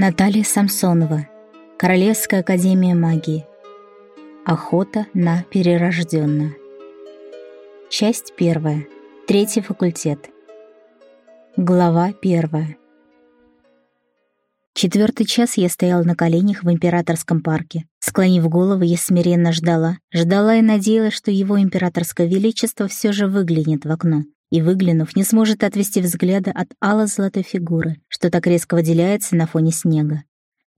Наталья Самсонова. Королевская академия магии. Охота на перерожденную. Часть первая. Третий факультет. Глава первая. Четвертый час я стояла на коленях в императорском парке. Склонив голову, я смиренно ждала. Ждала и надеялась, что его императорское величество все же выглянет в окно и, выглянув, не сможет отвести взгляда от ало-золотой фигуры, что так резко выделяется на фоне снега.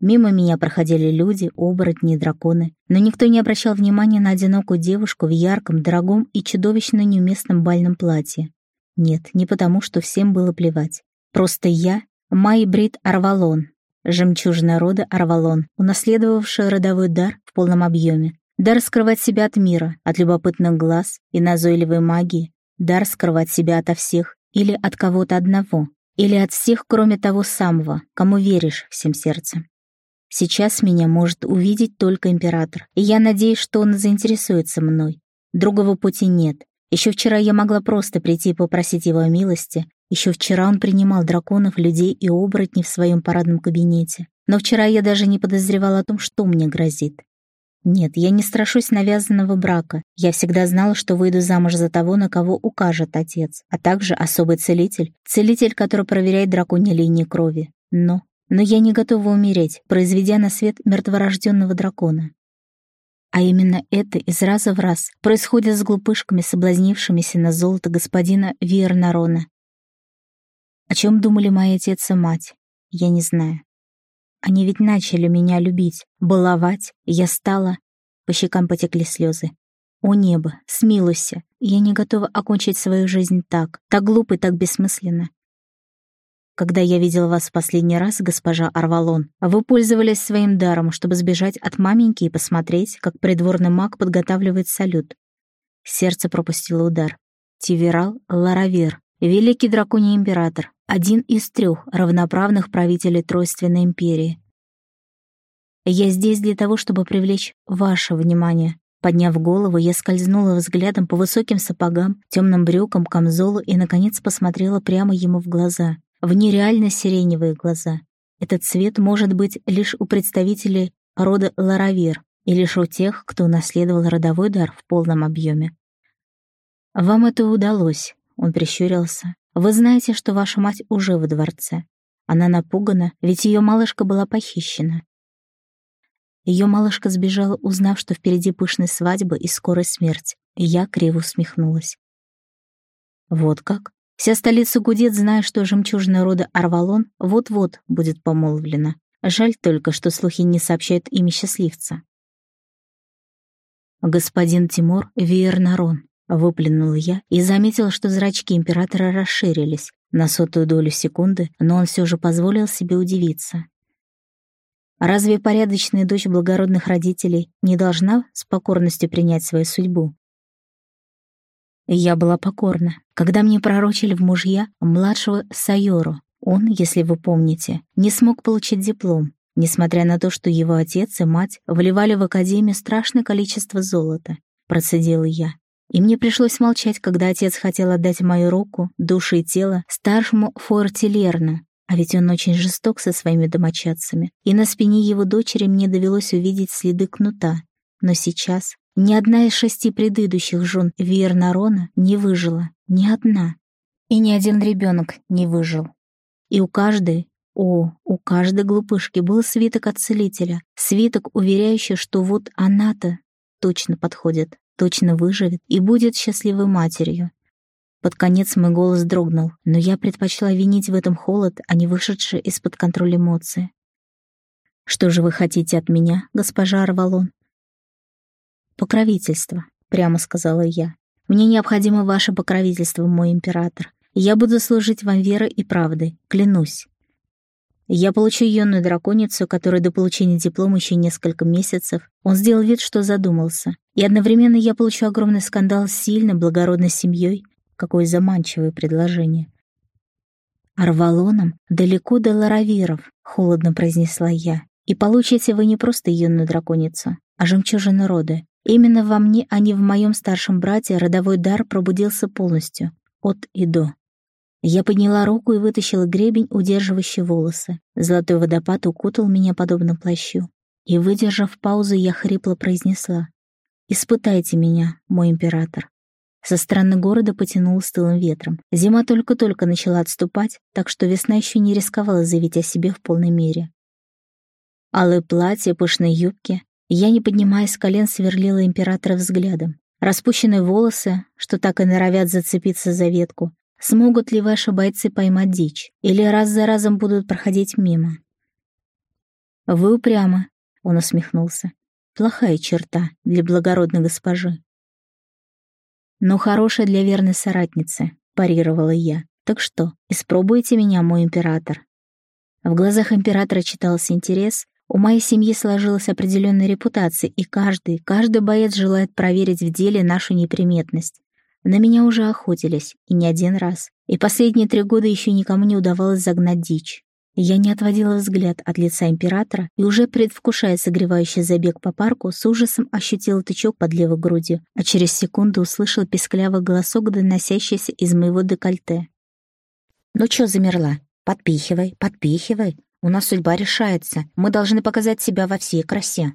Мимо меня проходили люди, оборотни и драконы, но никто не обращал внимания на одинокую девушку в ярком, дорогом и чудовищно неуместном бальном платье. Нет, не потому, что всем было плевать. Просто я — Майбрид Арвалон, жемчужина рода Арвалон, унаследовавшая родовой дар в полном объеме. Дар скрывать себя от мира, от любопытных глаз и назойливой магии, дар скрывать себя ото всех или от кого-то одного, или от всех, кроме того самого, кому веришь всем сердцем. Сейчас меня может увидеть только император, и я надеюсь, что он заинтересуется мной. Другого пути нет. Еще вчера я могла просто прийти и попросить его о милости. Еще вчера он принимал драконов, людей и оборотней в своем парадном кабинете. Но вчера я даже не подозревала о том, что мне грозит. Нет, я не страшусь навязанного брака. Я всегда знала, что выйду замуж за того, на кого укажет отец, а также особый целитель, целитель, который проверяет драконьи линии крови. Но, но я не готова умереть, произведя на свет мертворожденного дракона. А именно это из раза в раз происходит с глупышками, соблазнившимися на золото господина Виернарона. О чем думали мои отец и мать, я не знаю. Они ведь начали меня любить, баловать, я стала... По щекам потекли слезы. О небо, смилуйся, я не готова окончить свою жизнь так, так глупо и так бессмысленно. Когда я видела вас в последний раз, госпожа Арвалон, вы пользовались своим даром, чтобы сбежать от маменьки и посмотреть, как придворный маг подготавливает салют. Сердце пропустило удар. Тиверал Ларавир, великий драконий император, один из трех равноправных правителей Тройственной империи. Я здесь для того, чтобы привлечь ваше внимание. Подняв голову, я скользнула взглядом по высоким сапогам, темным брюкам, камзолу и, наконец, посмотрела прямо ему в глаза. В нереально сиреневые глаза. Этот цвет может быть лишь у представителей рода Ларавир и лишь у тех, кто унаследовал родовой дар в полном объеме. «Вам это удалось», — он прищурился. Вы знаете, что ваша мать уже во дворце. Она напугана, ведь ее малышка была похищена. Ее малышка сбежала, узнав, что впереди пышная свадьба и скорая смерть, я криво усмехнулась. Вот как? Вся столица гудит, зная, что жемчужина рода Арвалон вот-вот будет помолвлена. Жаль только, что слухи не сообщают имя счастливца. Господин Тимур Виернарон, Выплюнула я и заметила, что зрачки императора расширились на сотую долю секунды, но он все же позволил себе удивиться. Разве порядочная дочь благородных родителей не должна с покорностью принять свою судьбу? Я была покорна, когда мне пророчили в мужья младшего Сайору. Он, если вы помните, не смог получить диплом, несмотря на то, что его отец и мать вливали в академию страшное количество золота, процедила я. И мне пришлось молчать, когда отец хотел отдать мою руку, душу и тело старшему Фортилерну, а ведь он очень жесток со своими домочадцами, и на спине его дочери мне довелось увидеть следы кнута. Но сейчас ни одна из шести предыдущих жен Виернарона не выжила, ни одна. И ни один ребенок не выжил. И у каждой, о, у каждой глупышки был свиток от целителя, свиток, уверяющий, что вот она-то точно подходит точно выживет и будет счастливой матерью. Под конец мой голос дрогнул, но я предпочла винить в этом холод, а не вышедшие из-под контроля эмоции. «Что же вы хотите от меня, госпожа Арвалон?» «Покровительство», — прямо сказала я. «Мне необходимо ваше покровительство, мой император. Я буду служить вам верой и правдой, клянусь». Я получу юную драконицу, которая до получения диплома еще несколько месяцев. Он сделал вид, что задумался. И одновременно я получу огромный скандал с сильной, благородной семьей. Какое заманчивое предложение. «Арвалоном далеко до ларавиров», — холодно произнесла я. «И получите вы не просто юную драконицу, а жемчужину рода. Именно во мне, а не в моем старшем брате, родовой дар пробудился полностью, от и до. Я подняла руку и вытащила гребень, удерживающий волосы. Золотой водопад укутал меня подобно плащу. И, выдержав паузу, я хрипло произнесла. «Испытайте меня, мой император». Со стороны города потянул стылым ветром. Зима только-только начала отступать, так что весна еще не рисковала заявить о себе в полной мере. Алые платья, пышные юбки. Я, не поднимаясь с колен, сверлила императора взглядом. Распущенные волосы, что так и норовят зацепиться за ветку. Смогут ли ваши бойцы поймать дичь? Или раз за разом будут проходить мимо? «Вы упрямы», — он усмехнулся. «Плохая черта для благородной госпожи». «Но хорошая для верной соратницы», — парировала я. «Так что, испробуйте меня, мой император». В глазах императора читался интерес, у моей семьи сложилась определенная репутация, и каждый, каждый боец желает проверить в деле нашу неприметность. На меня уже охотились, и не один раз. И последние три года еще никому не удавалось загнать дичь. Я не отводила взгляд от лица императора и уже предвкушая согревающий забег по парку, с ужасом ощутила тычок под левой грудью, а через секунду услышала песклявый голосок, доносящийся из моего декольте. «Ну чё замерла? Подпихивай, подпихивай. У нас судьба решается. Мы должны показать себя во всей красе».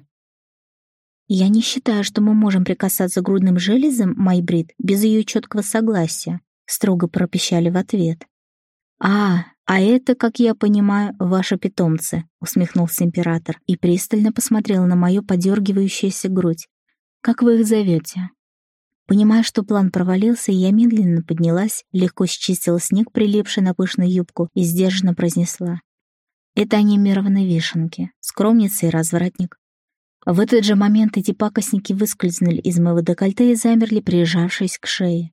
«Я не считаю, что мы можем прикасаться грудным железом, Майбрид, без ее четкого согласия», — строго пропищали в ответ. «А, а это, как я понимаю, ваши питомцы», — усмехнулся император и пристально посмотрел на мою подергивающуюся грудь. «Как вы их зовете?» Понимая, что план провалился, я медленно поднялась, легко счистила снег, прилипший на пышную юбку, и сдержанно произнесла. «Это анимированные вишенки, скромница и развратник». В этот же момент эти пакостники выскользнули из моего декольте и замерли, прижавшись к шее.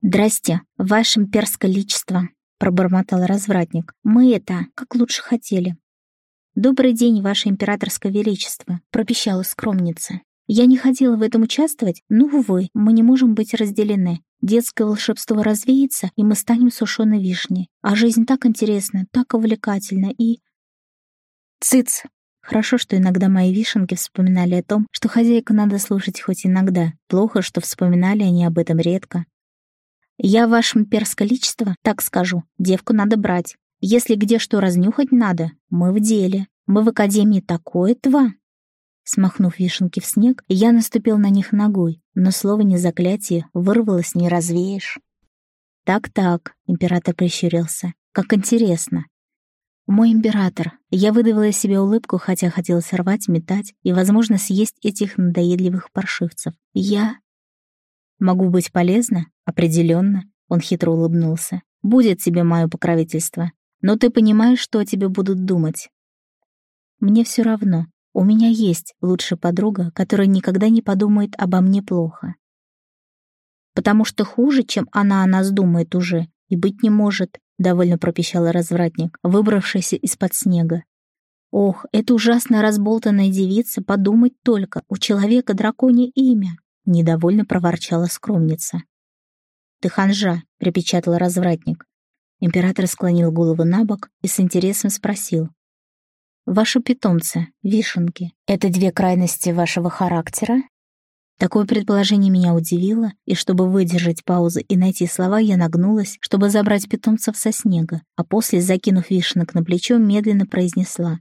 «Здрасте, ваше имперское личество», — пробормотал развратник. «Мы это, как лучше хотели». «Добрый день, ваше императорское величество», — пропищала скромница. «Я не хотела в этом участвовать, но, увы, мы не можем быть разделены. Детское волшебство развеется, и мы станем сушеной вишней. А жизнь так интересна, так увлекательна и...» «Цыц!» Хорошо, что иногда мои вишенки вспоминали о том, что хозяйку надо слушать хоть иногда. Плохо, что вспоминали они об этом редко. Я, ваше имперское личество, так скажу, девку надо брать. Если где что разнюхать надо, мы в деле. Мы в академии такое-тва. Смахнув вишенки в снег, я наступил на них ногой, но слово не заклятие, вырвалось не развеешь. «Так-так», — император прищурился, — «как интересно». «Мой император». Я выдавила из себя улыбку, хотя хотела сорвать, метать и, возможно, съесть этих надоедливых паршивцев. «Я Могу быть полезна? Определенно. Он хитро улыбнулся. Будет тебе мое покровительство. Но ты понимаешь, что о тебе будут думать. Мне все равно. У меня есть лучшая подруга, которая никогда не подумает обо мне плохо. Потому что хуже, чем она о нас думает уже, и быть не может, довольно пропищал развратник, выбравшийся из-под снега. Ох, эта ужасно разболтанная девица, подумать только, у человека драконье имя. Недовольно проворчала скромница. «Ты ханжа», — припечатал развратник. Император склонил голову на бок и с интересом спросил. «Ваши питомцы, вишенки, это две крайности вашего характера?» Такое предположение меня удивило, и чтобы выдержать паузу и найти слова, я нагнулась, чтобы забрать питомцев со снега, а после, закинув вишенок на плечо, медленно произнесла.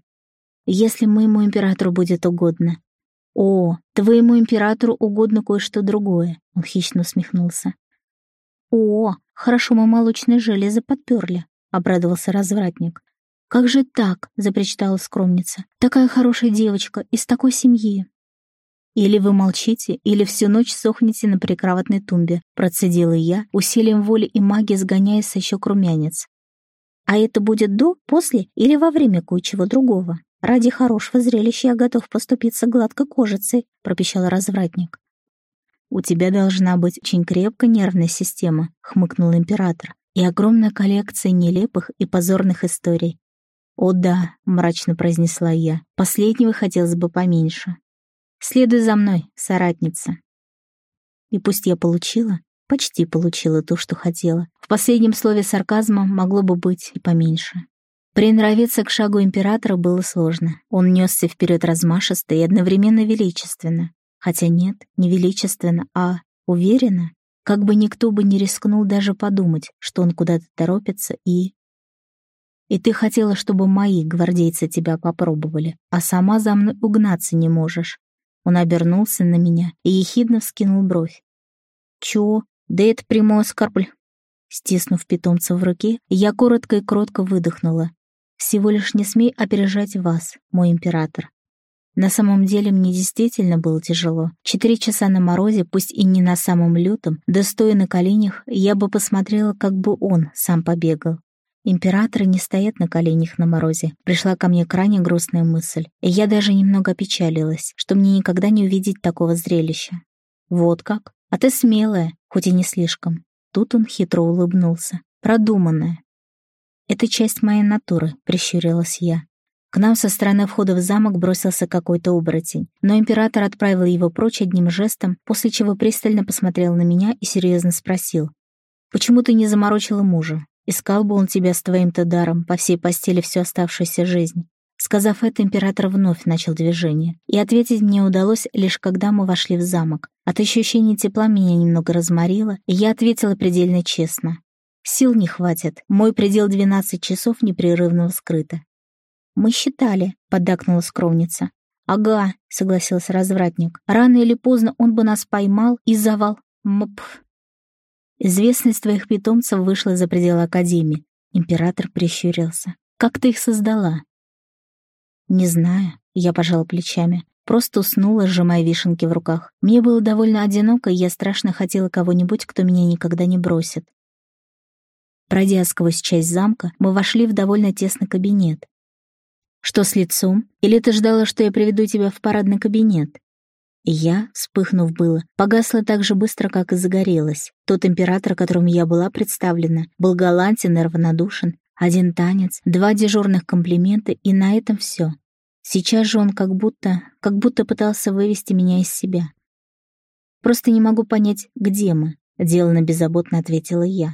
«Если моему императору будет угодно, «О, твоему императору угодно кое-что другое», — он хищно усмехнулся. «О, хорошо мы молочное железо подперли», — обрадовался развратник. «Как же так?» — запричитала скромница. «Такая хорошая девочка, из такой семьи». «Или вы молчите, или всю ночь сохнете на прикроватной тумбе», — процедила я, усилием воли и магии сгоняя со щек румянец. «А это будет до, после или во время кое-чего другого?» «Ради хорошего зрелища я готов поступиться гладкой кожицей», — пропищал развратник. «У тебя должна быть очень крепкая нервная система», — хмыкнул император, «и огромная коллекция нелепых и позорных историй». «О да», — мрачно произнесла я, — «последнего хотелось бы поменьше». «Следуй за мной, соратница». И пусть я получила, почти получила то, что хотела, в последнем слове сарказма могло бы быть и поменьше. Приноровиться к шагу императора было сложно. Он несся вперед размашисто и одновременно величественно. Хотя нет, не величественно, а уверенно. Как бы никто бы не рискнул даже подумать, что он куда-то торопится и... И ты хотела, чтобы мои гвардейцы тебя попробовали, а сама за мной угнаться не можешь. Он обернулся на меня и ехидно вскинул бровь. Чё? Да это прямой оскорбль. Стиснув питомца в руке, я коротко и кротко выдохнула. Всего лишь не смей опережать вас, мой император. На самом деле мне действительно было тяжело. Четыре часа на морозе, пусть и не на самом лютом, да стоя на коленях, я бы посмотрела, как бы он сам побегал. Императоры не стоят на коленях на морозе. Пришла ко мне крайне грустная мысль, и я даже немного опечалилась, что мне никогда не увидеть такого зрелища. Вот как? А ты смелая, хоть и не слишком. Тут он хитро улыбнулся. Продуманная. Это часть моей натуры, прищурилась я. К нам со стороны входа в замок бросился какой-то оборотень, но император отправил его прочь одним жестом, после чего пристально посмотрел на меня и серьезно спросил. «Почему ты не заморочила мужа? Искал бы он тебя с твоим-то даром по всей постели всю оставшуюся жизнь». Сказав это, император вновь начал движение, и ответить мне удалось лишь когда мы вошли в замок. От ощущения тепла меня немного разморило, и я ответила предельно честно. Сил не хватит, мой предел 12 часов непрерывного скрыта. «Мы считали», — поддакнула скромница. «Ага», — согласился развратник. «Рано или поздно он бы нас поймал и завал... Мп...» «Известность твоих питомцев вышла за пределы Академии». Император прищурился. «Как ты их создала?» «Не знаю», — я пожала плечами. Просто уснула, сжимая вишенки в руках. Мне было довольно одиноко, и я страшно хотела кого-нибудь, кто меня никогда не бросит. Пройдя сквозь часть замка, мы вошли в довольно тесный кабинет. «Что с лицом? Или ты ждала, что я приведу тебя в парадный кабинет?» я, вспыхнув было, погасла так же быстро, как и загорелась. Тот император, которому я была представлена, был галантен и равнодушен. Один танец, два дежурных комплимента, и на этом все. Сейчас же он как будто, как будто пытался вывести меня из себя. «Просто не могу понять, где мы», — деланно беззаботно ответила я.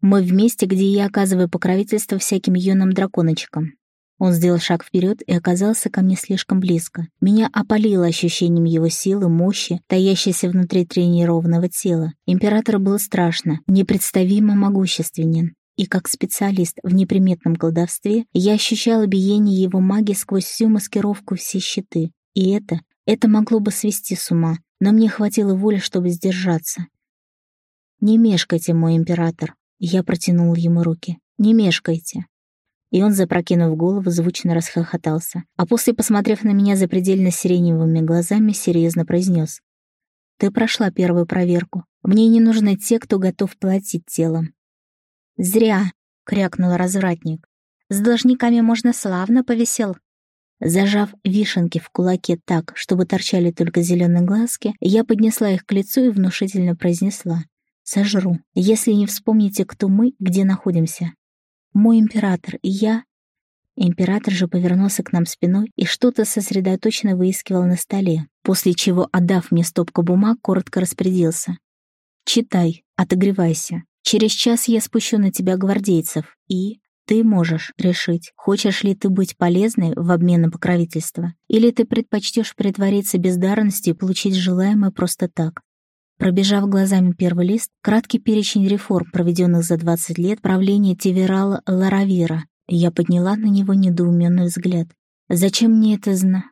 «Мы в месте, где я оказываю покровительство всяким юным драконочкам. Он сделал шаг вперед и оказался ко мне слишком близко. Меня опалило ощущением его силы, мощи, таящейся внутри тренированного тела. Император был страшно, непредставимо могущественен. И как специалист в неприметном колдовстве, я ощущала биение его магии сквозь всю маскировку все щиты. И это, это могло бы свести с ума, но мне хватило воли, чтобы сдержаться. «Не мешкайте, мой император», — я протянул ему руки. «Не мешкайте». И он, запрокинув голову, звучно расхохотался, а после, посмотрев на меня запредельно сиреневыми глазами, серьезно произнес. «Ты прошла первую проверку. Мне не нужны те, кто готов платить телом». «Зря», — крякнул развратник. «С должниками можно славно повесел». Зажав вишенки в кулаке так, чтобы торчали только зеленые глазки, я поднесла их к лицу и внушительно произнесла. «Сожру, если не вспомните, кто мы, где находимся. Мой император и я...» Император же повернулся к нам спиной и что-то сосредоточенно выискивал на столе, после чего, отдав мне стопку бумаг, коротко распорядился. «Читай, отогревайся. Через час я спущу на тебя гвардейцев, и ты можешь решить, хочешь ли ты быть полезной в обмен на покровительство, или ты предпочтешь притвориться бездарностью и получить желаемое просто так. Пробежав глазами первый лист, краткий перечень реформ, проведенных за 20 лет правления Тиверала Ларавира, я подняла на него недоуменный взгляд. Зачем мне это зна?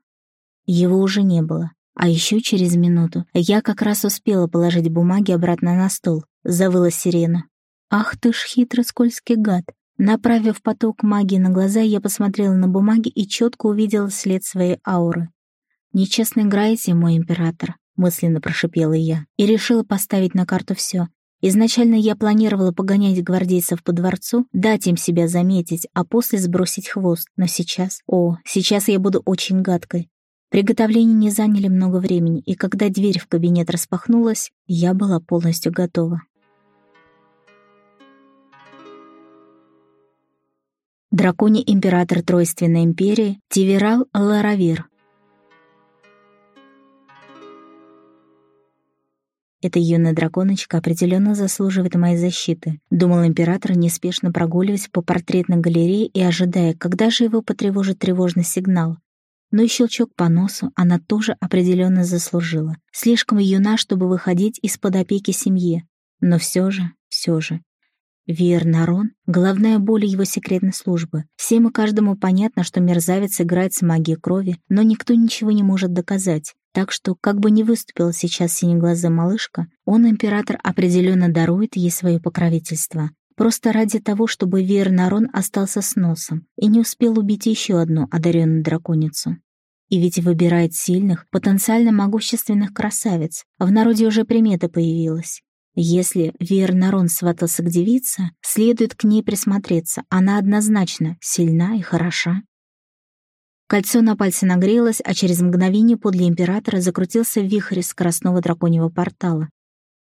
Его уже не было. А еще через минуту я как раз успела положить бумаги обратно на стол. Завыла сирена. «Ах ты ж хитрый скользкий гад!» Направив поток магии на глаза, я посмотрела на бумаги и четко увидела след своей ауры. «Нечестно играете, мой император мысленно прошипела я, и решила поставить на карту все. Изначально я планировала погонять гвардейцев по дворцу, дать им себя заметить, а после сбросить хвост. Но сейчас... О, сейчас я буду очень гадкой. Приготовления не заняли много времени, и когда дверь в кабинет распахнулась, я была полностью готова. Драконий император Тройственной империи Тиверал Ларавир Эта юная драконочка определенно заслуживает моей защиты, думал император, неспешно прогуливаясь по портретной галерее и ожидая, когда же его потревожит тревожный сигнал. но и щелчок по носу она тоже определенно заслужила. Слишком юна, чтобы выходить из-под опеки семьи. Но все же, все же. Вир Нарон — главная боль его секретной службы. Всем и каждому понятно, что мерзавец играет с магией крови, но никто ничего не может доказать. Так что, как бы ни выступила сейчас синеглазая малышка, он, император, определенно дарует ей свое покровительство. Просто ради того, чтобы Вир Нарон остался с носом и не успел убить еще одну одаренную драконицу. И ведь выбирает сильных, потенциально могущественных красавиц. В народе уже примета появилась. Если Вернарон сватался к девице, следует к ней присмотреться. Она однозначно сильна и хороша. Кольцо на пальце нагрелось, а через мгновение подле императора закрутился вихрь скоростного драконьего портала.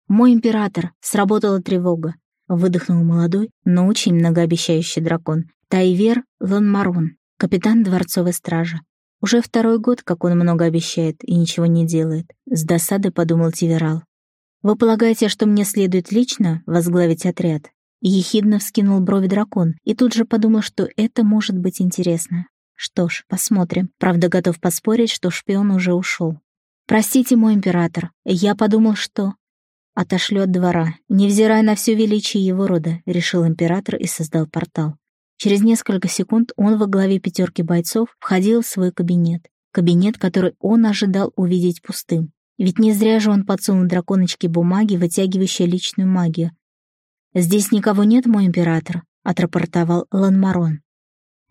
«Мой император!» — сработала тревога. Выдохнул молодой, но очень многообещающий дракон. Тайвер Ланмарон, капитан дворцовой стражи. Уже второй год, как он много обещает и ничего не делает. С досады подумал Тиверал. «Вы полагаете, что мне следует лично возглавить отряд?» Ехидно вскинул брови дракон и тут же подумал, что это может быть интересно. Что ж, посмотрим. Правда, готов поспорить, что шпион уже ушел. «Простите, мой император, я подумал, что...» «Отошлю от двора, невзирая на все величие его рода», — решил император и создал портал. Через несколько секунд он во главе пятерки бойцов входил в свой кабинет. Кабинет, который он ожидал увидеть пустым. Ведь не зря же он подсунул драконочке бумаги, вытягивающие личную магию. «Здесь никого нет, мой император», — отрапортовал Ланмарон.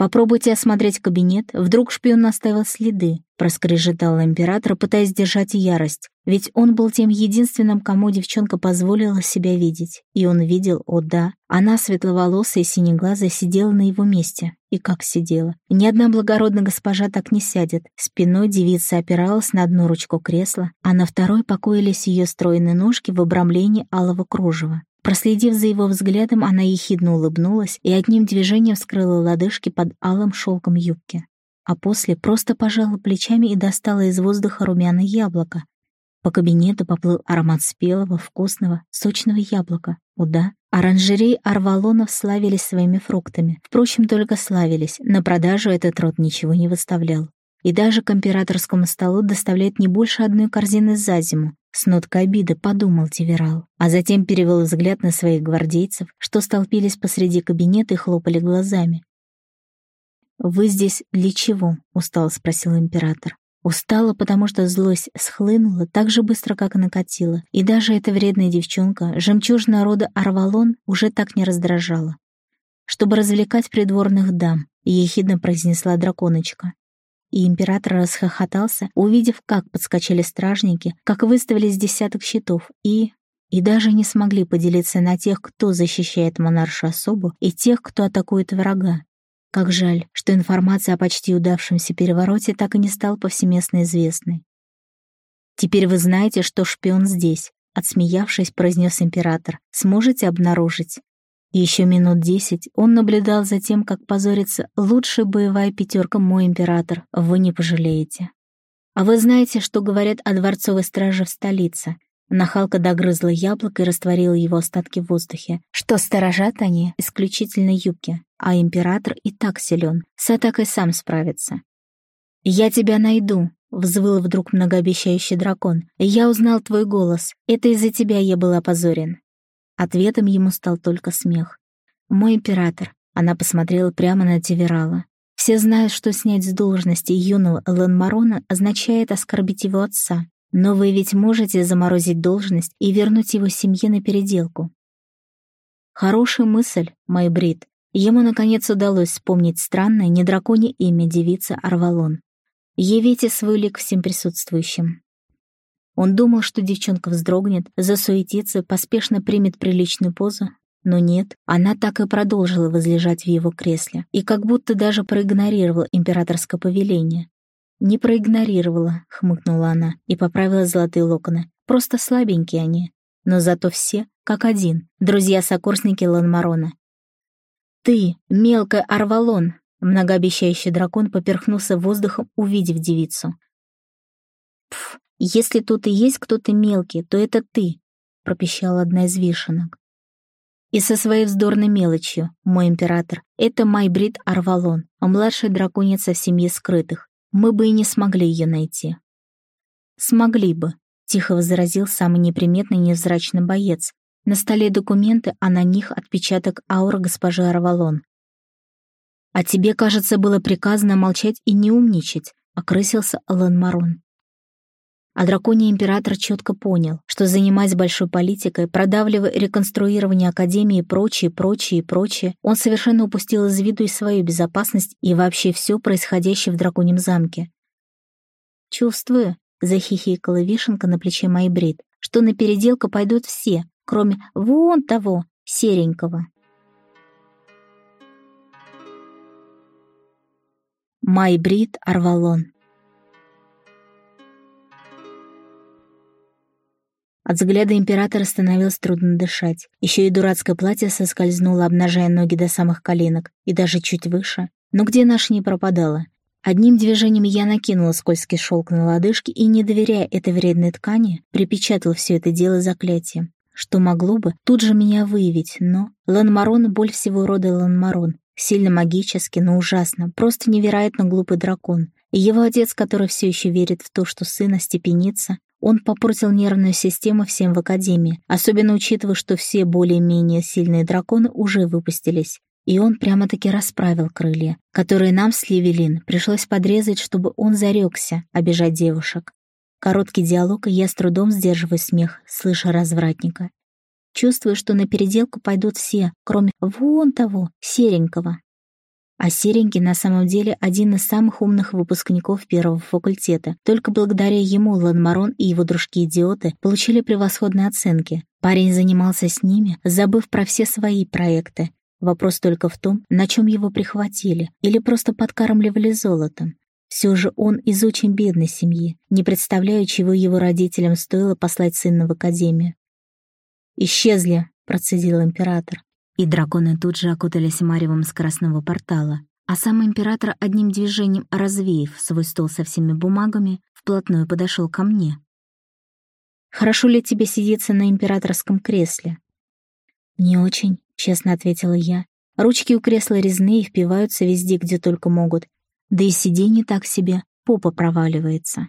«Попробуйте осмотреть кабинет, вдруг шпион оставил следы», — проскрежетал император, пытаясь сдержать ярость. Ведь он был тем единственным, кому девчонка позволила себя видеть. И он видел, о да, она, светловолосая и синеглазая, сидела на его месте. И как сидела. Ни одна благородная госпожа так не сядет. Спиной девица опиралась на одну ручку кресла, а на второй покоились ее стройные ножки в обрамлении алого кружева. Проследив за его взглядом, она ехидно улыбнулась и одним движением вскрыла лодыжки под алым шелком юбки. А после просто пожала плечами и достала из воздуха румяное яблоко. По кабинету поплыл аромат спелого, вкусного, сочного яблока. Уда. Оранжерей Арвалонов славились своими фруктами. Впрочем, только славились. На продажу этот род ничего не выставлял. И даже к императорскому столу доставляет не больше одной корзины за зиму. С ноткой обиды подумал Тиверал, а затем перевел взгляд на своих гвардейцев, что столпились посреди кабинета и хлопали глазами. «Вы здесь для чего?» — устало спросил император. Устала, потому что злость схлынула так же быстро, как и накатила, и даже эта вредная девчонка, жемчужина рода Арвалон, уже так не раздражала. «Чтобы развлекать придворных дам», — ехидно произнесла драконочка и император расхохотался, увидев, как подскочили стражники, как выставились десяток щитов, и... и даже не смогли поделиться на тех, кто защищает монаршу особу, и тех, кто атакует врага. Как жаль, что информация о почти удавшемся перевороте так и не стала повсеместно известной. «Теперь вы знаете, что шпион здесь», — отсмеявшись, произнес император. «Сможете обнаружить?» Еще минут десять он наблюдал за тем, как позорится лучшая боевая пятерка «Мой император», вы не пожалеете. А вы знаете, что говорят о дворцовой страже в столице? Нахалка догрызла яблоко и растворила его остатки в воздухе. Что сторожат они исключительно юбки, а император и так силен, с атакой сам справится. «Я тебя найду», — взвыл вдруг многообещающий дракон. «Я узнал твой голос. Это из-за тебя я был опозорен. Ответом ему стал только смех. «Мой император», — она посмотрела прямо на Тиверала. «Все знают, что снять с должности юного Ланмарона означает оскорбить его отца. Но вы ведь можете заморозить должность и вернуть его семье на переделку». Хорошая мысль, мой Брит. Ему, наконец, удалось вспомнить странное, недраконье имя девицы Арвалон. Явите свой лик всем присутствующим. Он думал, что девчонка вздрогнет, засуетится, поспешно примет приличную позу, но нет, она так и продолжила возлежать в его кресле и как будто даже проигнорировала императорское повеление. «Не проигнорировала», — хмыкнула она и поправила золотые локоны. «Просто слабенькие они. Но зато все, как один, друзья-сокурсники Ланмарона». «Ты, мелкая Арвалон!» Многообещающий дракон поперхнулся воздухом, увидев девицу. «Пф, «Если тут и есть кто-то мелкий, то это ты», — пропищала одна из вишенок. «И со своей вздорной мелочью, мой император, это Майбрид Арвалон, а младшая драконица в семье скрытых. мы бы и не смогли ее найти. Смогли бы, тихо возразил самый неприметный невзрачный боец. На столе документы, а на них отпечаток ауры госпожи Арвалон. «А тебе, кажется, было приказано молчать и не умничать», — окрысился Алан Марон. А драконий император четко понял, что занимаясь большой политикой, продавливая реконструирование Академии и прочее, прочее прочее, он совершенно упустил из виду и свою безопасность, и вообще все происходящее в драконьем замке. «Чувствую», — захихикала вишенка на плече моей брит, «что на переделку пойдут все, кроме вон того, серенького». Майбрид Арвалон. От взгляда императора становилось трудно дышать. Еще и дурацкое платье соскользнуло, обнажая ноги до самых коленок, и даже чуть выше. Но где наша не пропадала? Одним движением я накинула скользкий шелк на лодыжки и, не доверяя этой вредной ткани, припечатала все это дело заклятием. Что могло бы тут же меня выявить, но... Ланмарон — боль всего рода Ланмарон. Сильно магически, но ужасно, просто невероятно глупый дракон. И его отец, который все еще верит в то, что сына степенится, он попортил нервную систему всем в Академии, особенно учитывая, что все более-менее сильные драконы уже выпустились. И он прямо-таки расправил крылья, которые нам с Ливелин пришлось подрезать, чтобы он зарекся обижать девушек. Короткий диалог, и я с трудом сдерживаю смех, слыша развратника. Чувствую, что на переделку пойдут все, кроме вон того, серенького. А серенький на самом деле один из самых умных выпускников первого факультета. Только благодаря ему Ланмарон и его дружки-идиоты получили превосходные оценки. Парень занимался с ними, забыв про все свои проекты. Вопрос только в том, на чем его прихватили, или просто подкармливали золотом. Все же он из очень бедной семьи. Не представляю, чего его родителям стоило послать сына в академию. «Исчезли», — процедил император. И драконы тут же окутались маревом скоростного портала, а сам император одним движением, развеяв свой стол со всеми бумагами, вплотную подошел ко мне. «Хорошо ли тебе сидеться на императорском кресле?» «Не очень», — честно ответила я. «Ручки у кресла резные впиваются везде, где только могут. Да и сиденье так себе, попа проваливается».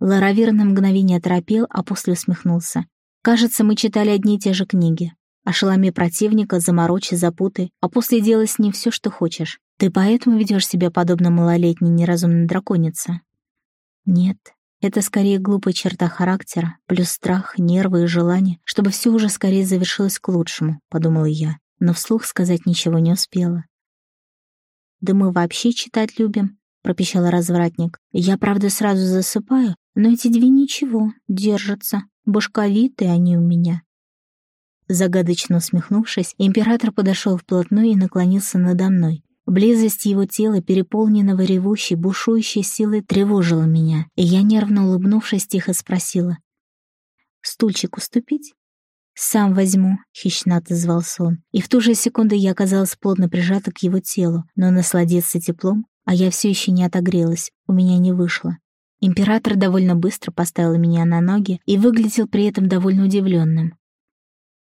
Ларавир на мгновение оторопел, а после усмехнулся. Кажется, мы читали одни и те же книги. Ошеломи противника, заморочи, запутай, а после делай с ним все, что хочешь. Ты поэтому ведешь себя подобно малолетней неразумной драконице? Нет, это скорее глупая черта характера, плюс страх, нервы и желание, чтобы все уже скорее завершилось к лучшему, подумала я, но вслух сказать ничего не успела. «Да мы вообще читать любим», — пропищал развратник. «Я, правда, сразу засыпаю, но эти две ничего, держатся. Башковитые они у меня. Загадочно усмехнувшись, император подошел вплотную и наклонился надо мной. Близость его тела, переполненного ревущей, бушующей силой, тревожила меня, и я, нервно улыбнувшись, тихо спросила. «Стульчик уступить?» «Сам возьму», — хищно отозвался он. И в ту же секунду я оказалась плотно прижата к его телу, но насладиться теплом, а я все еще не отогрелась, у меня не вышло. Император довольно быстро поставил меня на ноги и выглядел при этом довольно удивленным.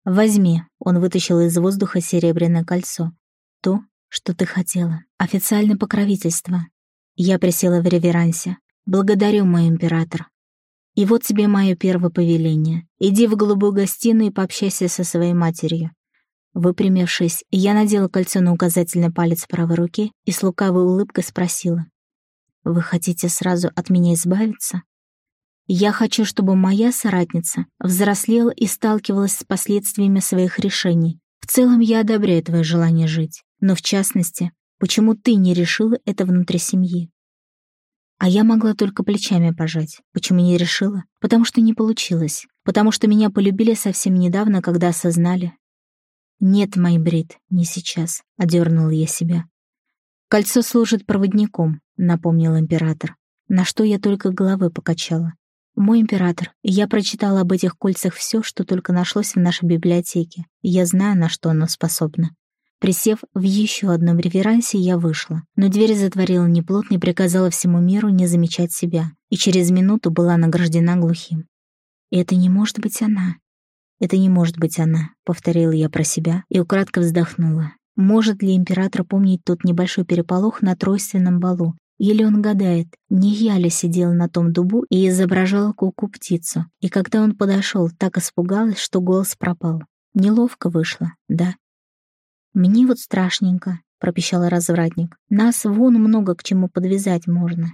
«Возьми», — он вытащил из воздуха серебряное кольцо. «То, что ты хотела. Официальное покровительство». Я присела в реверансе. «Благодарю, мой император. И вот тебе мое первое повеление. Иди в голубую гостиную и пообщайся со своей матерью». Выпрямившись, я надела кольцо на указательный палец правой руки и с лукавой улыбкой спросила. Вы хотите сразу от меня избавиться? Я хочу, чтобы моя соратница взрослела и сталкивалась с последствиями своих решений. В целом я одобряю твое желание жить, но в частности, почему ты не решила это внутри семьи? А я могла только плечами пожать. Почему не решила? Потому что не получилось. Потому что меня полюбили совсем недавно, когда осознали. «Нет, мой Брит, не сейчас», — одернула я себя. «Кольцо служит проводником, — напомнил император, на что я только головы покачала. «Мой император, я прочитала об этих кольцах все, что только нашлось в нашей библиотеке. Я знаю, на что оно способно». Присев в еще одном реверансе, я вышла, но дверь затворила неплотно и приказала всему миру не замечать себя, и через минуту была награждена глухим. «Это не может быть она. Это не может быть она», — повторила я про себя и украдко вздохнула. Может ли император помнить тот небольшой переполох на тройственном балу, Или он гадает, не я ли сидела на том дубу и изображала куку-птицу, и когда он подошел, так испугалась, что голос пропал. Неловко вышло, да. «Мне вот страшненько», — пропищал развратник. «Нас вон много к чему подвязать можно».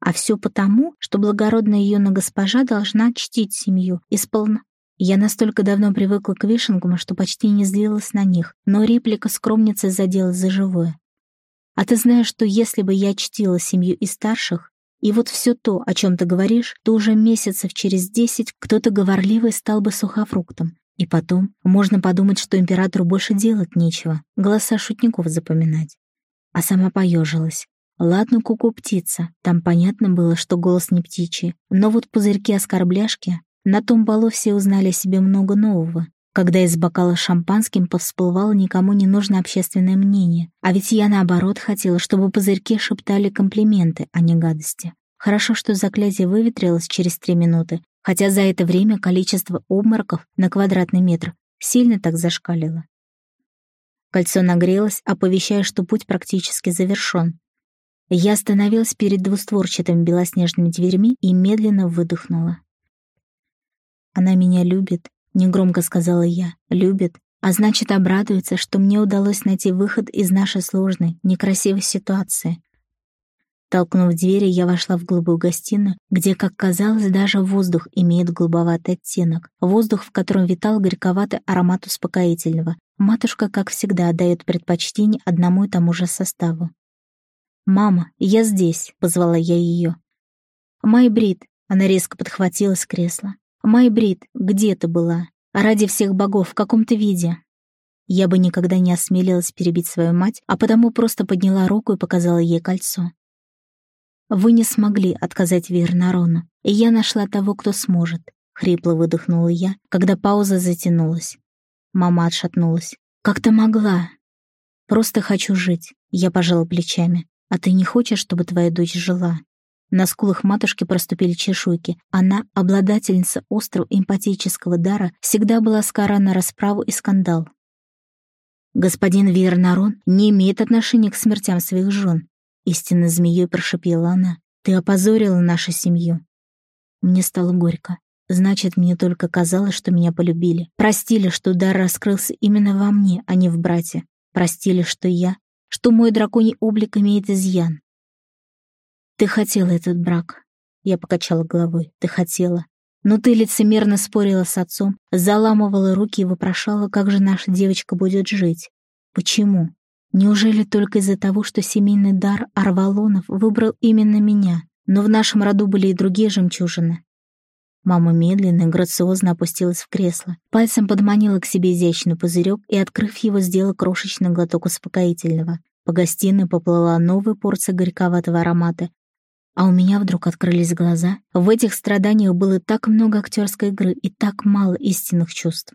А все потому, что благородная юная госпожа должна чтить семью и. Я настолько давно привыкла к вишенкам, что почти не злилась на них, но реплика скромницы задела за живое. А ты знаешь, что если бы я чтила семью и старших, и вот все то, о чем ты говоришь, то уже месяцев через десять кто-то говорливый стал бы сухофруктом, и потом можно подумать, что императору больше делать нечего, голоса шутников запоминать. А сама поежилась. Ладно, куку птица, там понятно было, что голос не птичий, но вот пузырьки-оскорбляшки, на том балу все узнали о себе много нового. Когда из бокала шампанским повсплывало никому не нужно общественное мнение, а ведь я наоборот хотела, чтобы пузырьки шептали комплименты, а не гадости. Хорошо, что заклятие выветрилось через три минуты, хотя за это время количество обмороков на квадратный метр сильно так зашкалило. Кольцо нагрелось, оповещая, что путь практически завершен. Я остановилась перед двустворчатыми белоснежными дверьми и медленно выдохнула. «Она меня любит», — негромко сказала я, — «любит, а значит, обрадуется, что мне удалось найти выход из нашей сложной, некрасивой ситуации, Толкнув двери, я вошла в голубую гостиную, где, как казалось, даже воздух имеет голубоватый оттенок. Воздух, в котором витал горьковатый аромат успокоительного. Матушка, как всегда, отдает предпочтение одному и тому же составу. «Мама, я здесь», — позвала я ее. «Майбрид», — она резко подхватила с кресла. «Майбрид, где ты была? Ради всех богов, в каком то виде?» Я бы никогда не осмелилась перебить свою мать, а потому просто подняла руку и показала ей кольцо. Вы не смогли отказать Вернарону, и я нашла того, кто сможет. Хрипло выдохнула я, когда пауза затянулась. Мама отшатнулась. «Как ты могла?» «Просто хочу жить», — я пожала плечами. «А ты не хочешь, чтобы твоя дочь жила?» На скулах матушки проступили чешуйки. Она, обладательница острого эмпатического дара, всегда была скора на расправу и скандал. «Господин Вернарон не имеет отношения к смертям своих жен. Истинно змеей прошипела она. «Ты опозорила нашу семью». Мне стало горько. Значит, мне только казалось, что меня полюбили. Простили, что дар раскрылся именно во мне, а не в брате. Простили, что я, что мой драконий облик имеет изъян. «Ты хотела этот брак», — я покачала головой. «Ты хотела. Но ты лицемерно спорила с отцом, заламывала руки и вопрошала, как же наша девочка будет жить. Почему? Неужели только из-за того, что семейный дар Арвалонов выбрал именно меня? Но в нашем роду были и другие жемчужины. Мама медленно и грациозно опустилась в кресло, пальцем подманила к себе изящный пузырек и, открыв его, сделала крошечный глоток успокоительного. По гостиной поплыла новая порция горьковатого аромата, а у меня вдруг открылись глаза. В этих страданиях было так много актерской игры и так мало истинных чувств.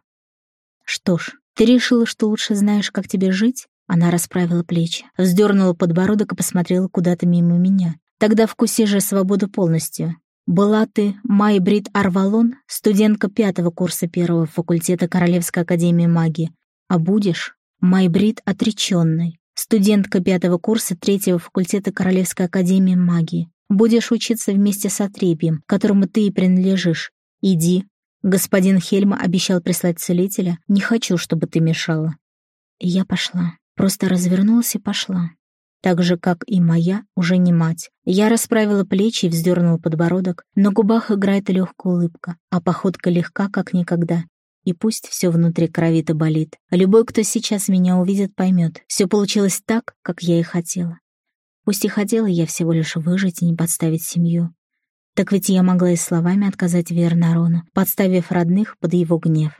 «Что ж, ты решила, что лучше знаешь, как тебе жить?» Она расправила плечи, вздернула подбородок и посмотрела куда-то мимо меня. «Тогда вкуси же свободу полностью. Была ты Майбрид Арвалон, студентка пятого курса первого факультета Королевской академии магии. А будешь Майбрид Отреченный, студентка пятого курса третьего факультета Королевской академии магии. Будешь учиться вместе с Атребием, которому ты и принадлежишь. Иди. Господин Хельма обещал прислать целителя. Не хочу, чтобы ты мешала». Я пошла. Просто развернулась и пошла. Так же, как и моя, уже не мать. Я расправила плечи и вздернула подбородок. На губах играет легкая улыбка, а походка легка, как никогда. И пусть все внутри кровито болит. Любой, кто сейчас меня увидит, поймет. Все получилось так, как я и хотела. Пусть и хотела я всего лишь выжить и не подставить семью. Так ведь я могла и словами отказать Вернарону, подставив родных под его гнев.